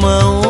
mão.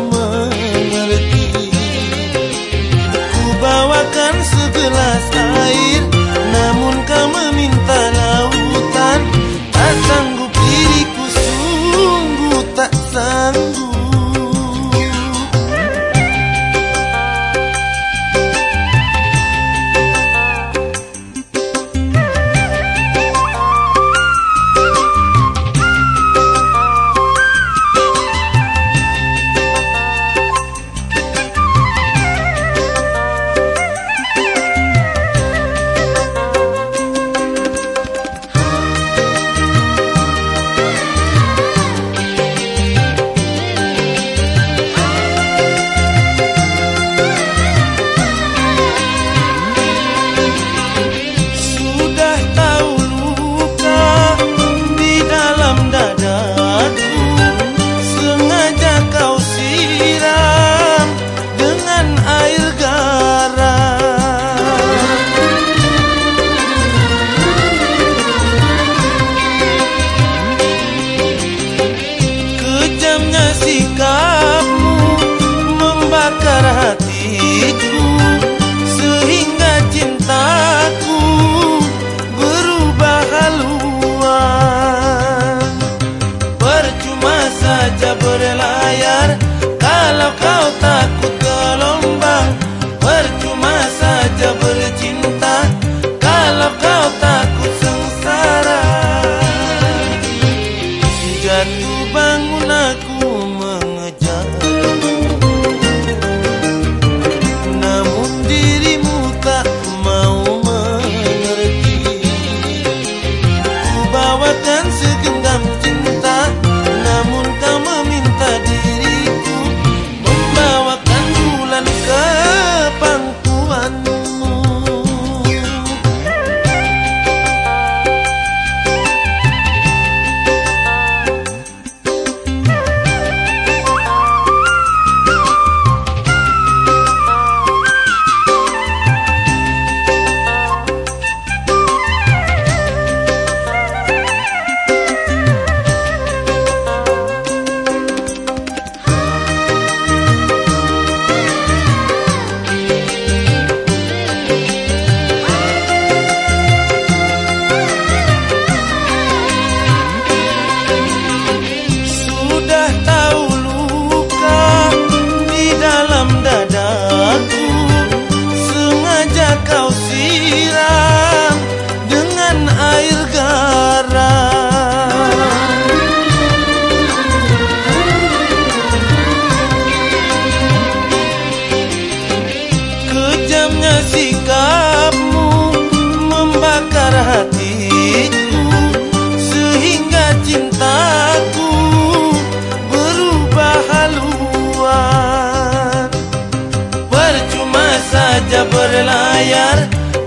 mataku saja berlayar.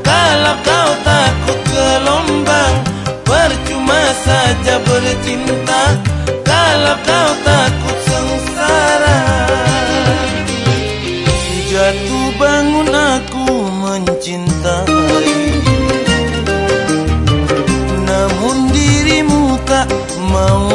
Kalau kau takut gelombang Percuma saja bercinta. Kalau kau takut sengsara Jatuh bangun aku mencinta Namun dirimu tak mau